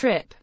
trip.